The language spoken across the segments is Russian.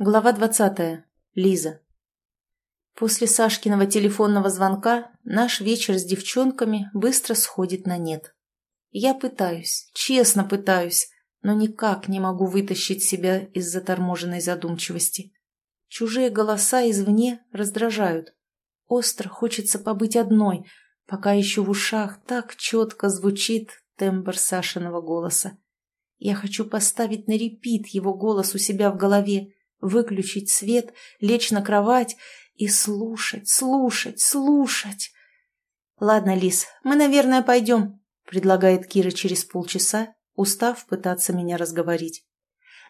Глава двадцатая. Лиза. После Сашкиного телефонного звонка наш вечер с девчонками быстро сходит на нет. Я пытаюсь, честно пытаюсь, но никак не могу вытащить себя из заторможенной задумчивости. Чужие голоса извне раздражают. Остро хочется побыть одной, пока еще в ушах так четко звучит тембр Сашиного голоса. Я хочу поставить на репит его голос у себя в голове, выключить свет, лечь на кровать и слушать, слушать, слушать. «Ладно, Лис, мы, наверное, пойдем», — предлагает Кира через полчаса, устав пытаться меня разговорить.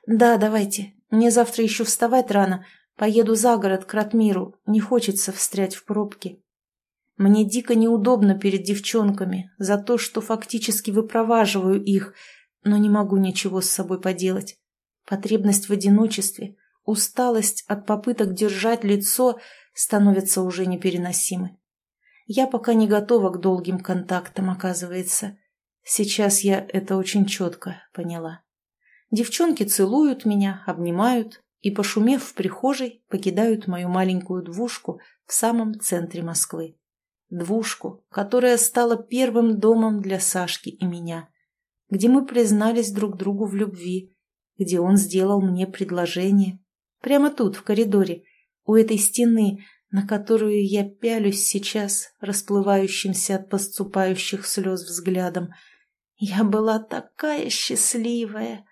«Да, давайте. Мне завтра еще вставать рано. Поеду за город к Ратмиру. Не хочется встрять в пробки». Мне дико неудобно перед девчонками за то, что фактически выпроваживаю их, но не могу ничего с собой поделать. Потребность в одиночестве, Усталость от попыток держать лицо становится уже непереносимой. Я пока не готова к долгим контактам, оказывается. Сейчас я это очень четко поняла. Девчонки целуют меня, обнимают и, пошумев в прихожей, покидают мою маленькую двушку в самом центре Москвы. Двушку, которая стала первым домом для Сашки и меня, где мы признались друг другу в любви, где он сделал мне предложение, Прямо тут, в коридоре, у этой стены, на которую я пялюсь сейчас, расплывающимся от поступающих слез взглядом. Я была такая счастливая.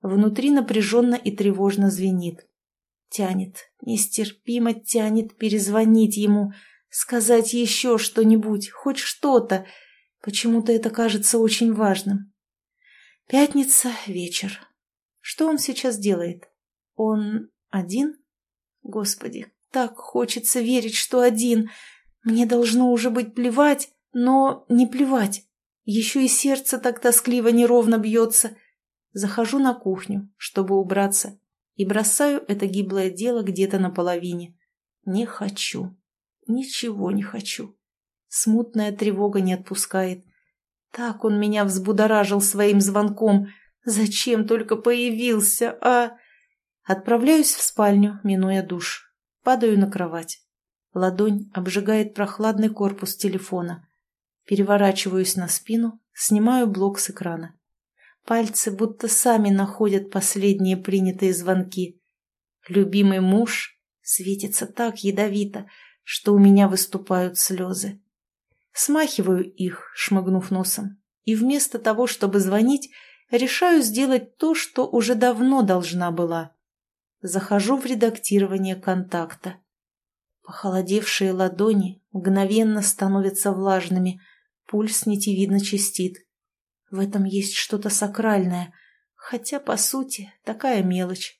Внутри напряженно и тревожно звенит. Тянет, нестерпимо тянет перезвонить ему, сказать еще что-нибудь, хоть что-то. Почему-то это кажется очень важным. Пятница, вечер. Что он сейчас делает? Он один? Господи, так хочется верить, что один. Мне должно уже быть плевать, но не плевать. Еще и сердце так тоскливо неровно бьется. Захожу на кухню, чтобы убраться, и бросаю это гиблое дело где-то на половине. Не хочу. Ничего не хочу. Смутная тревога не отпускает. Так он меня взбудоражил своим звонком. Зачем только появился, а... Отправляюсь в спальню, минуя душ. Падаю на кровать. Ладонь обжигает прохладный корпус телефона. Переворачиваюсь на спину, снимаю блок с экрана. Пальцы будто сами находят последние принятые звонки. Любимый муж светится так ядовито, что у меня выступают слезы. Смахиваю их, шмыгнув носом, и вместо того, чтобы звонить, решаю сделать то, что уже давно должна была. Захожу в редактирование контакта. Похолодевшие ладони мгновенно становятся влажными, пульс нитевидно чистит. В этом есть что-то сакральное, хотя, по сути, такая мелочь.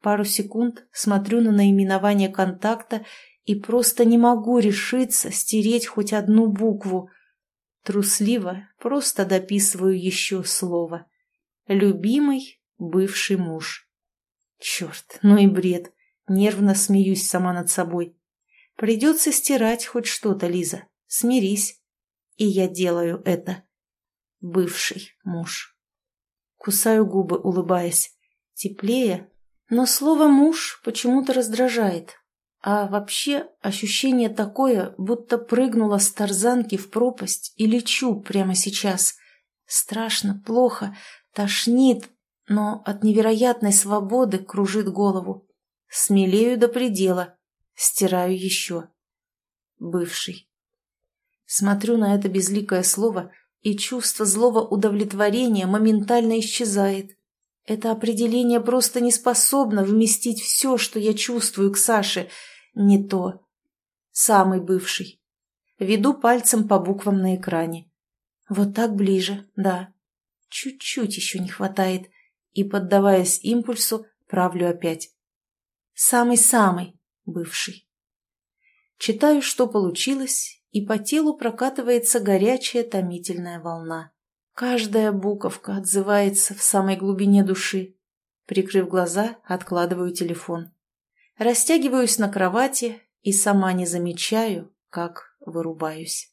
Пару секунд смотрю на наименование контакта и просто не могу решиться стереть хоть одну букву. Трусливо просто дописываю еще слово. Любимый бывший муж. Черт, ну и бред. Нервно смеюсь сама над собой. Придется стирать хоть что-то, Лиза. Смирись. И я делаю это. Бывший муж. Кусаю губы, улыбаясь. Теплее, но слово «муж» почему-то раздражает. А вообще ощущение такое, будто прыгнула с тарзанки в пропасть и лечу прямо сейчас. Страшно, плохо, тошнит, но от невероятной свободы кружит голову. Смелею до предела, стираю еще. Бывший. Смотрю на это безликое слово, и чувство злого удовлетворения моментально исчезает. Это определение просто не способно вместить все, что я чувствую к Саше. Не то. Самый бывший. Веду пальцем по буквам на экране. Вот так ближе, да. Чуть-чуть еще не хватает и, поддаваясь импульсу, правлю опять. Самый-самый бывший. Читаю, что получилось, и по телу прокатывается горячая томительная волна. Каждая буковка отзывается в самой глубине души. Прикрыв глаза, откладываю телефон. Растягиваюсь на кровати и сама не замечаю, как вырубаюсь.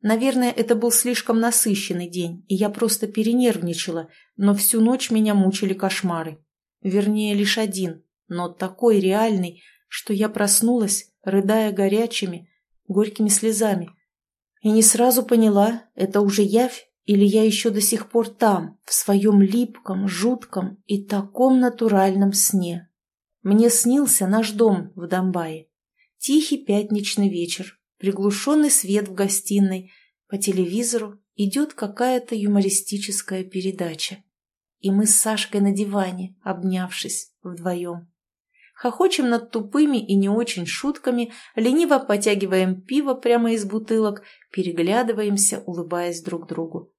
Наверное, это был слишком насыщенный день, и я просто перенервничала, но всю ночь меня мучили кошмары. Вернее, лишь один, но такой реальный, что я проснулась, рыдая горячими, горькими слезами. И не сразу поняла, это уже явь или я еще до сих пор там, в своем липком, жутком и таком натуральном сне. Мне снился наш дом в Домбае. Тихий пятничный вечер, приглушенный свет в гостиной, по телевизору идет какая-то юмористическая передача. И мы с Сашкой на диване, обнявшись вдвоем. Хохочем над тупыми и не очень шутками, лениво потягиваем пиво прямо из бутылок, переглядываемся, улыбаясь друг другу.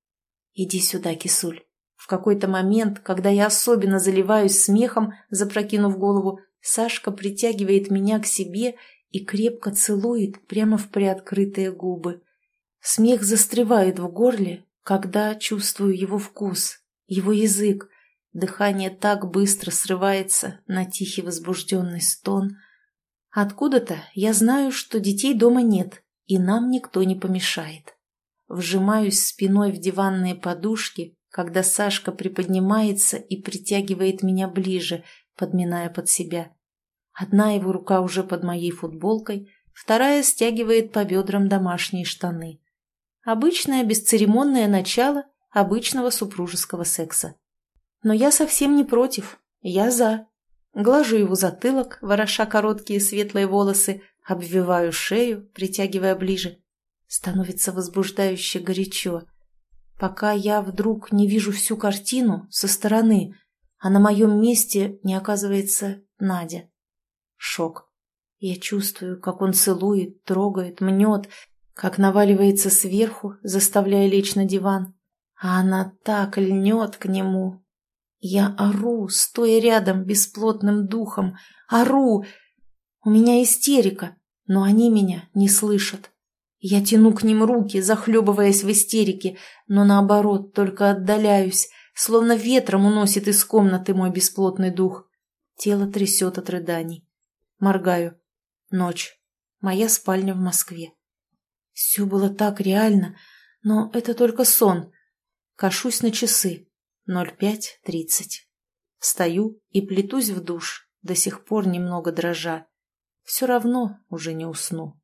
«Иди сюда, кисуль». В какой-то момент, когда я особенно заливаюсь смехом, запрокинув голову, Сашка притягивает меня к себе и крепко целует прямо в приоткрытые губы. Смех застревает в горле, когда чувствую его вкус, его язык. Дыхание так быстро срывается на тихий возбужденный стон. Откуда-то я знаю, что детей дома нет, и нам никто не помешает. Вжимаюсь спиной в диванные подушки, когда Сашка приподнимается и притягивает меня ближе, подминая под себя. Одна его рука уже под моей футболкой, вторая стягивает по бедрам домашние штаны. Обычное бесцеремонное начало обычного супружеского секса. Но я совсем не против, я за. Глажу его затылок, вороша короткие светлые волосы, обвиваю шею, притягивая ближе. Становится возбуждающе горячо. Пока я вдруг не вижу всю картину со стороны, а на моем месте не оказывается Надя. Шок. Я чувствую, как он целует, трогает, мнет, как наваливается сверху, заставляя лечь на диван. А она так льнет к нему. Я ору, стоя рядом бесплотным духом. Ору! У меня истерика, но они меня не слышат. Я тяну к ним руки, захлебываясь в истерике, но наоборот, только отдаляюсь, словно ветром уносит из комнаты мой бесплотный дух. Тело трясет от рыданий. Моргаю. Ночь. Моя спальня в Москве. Все было так реально, но это только сон. Кашусь на часы. 05.30. Встаю и плетусь в душ, до сих пор немного дрожа. Все равно уже не усну.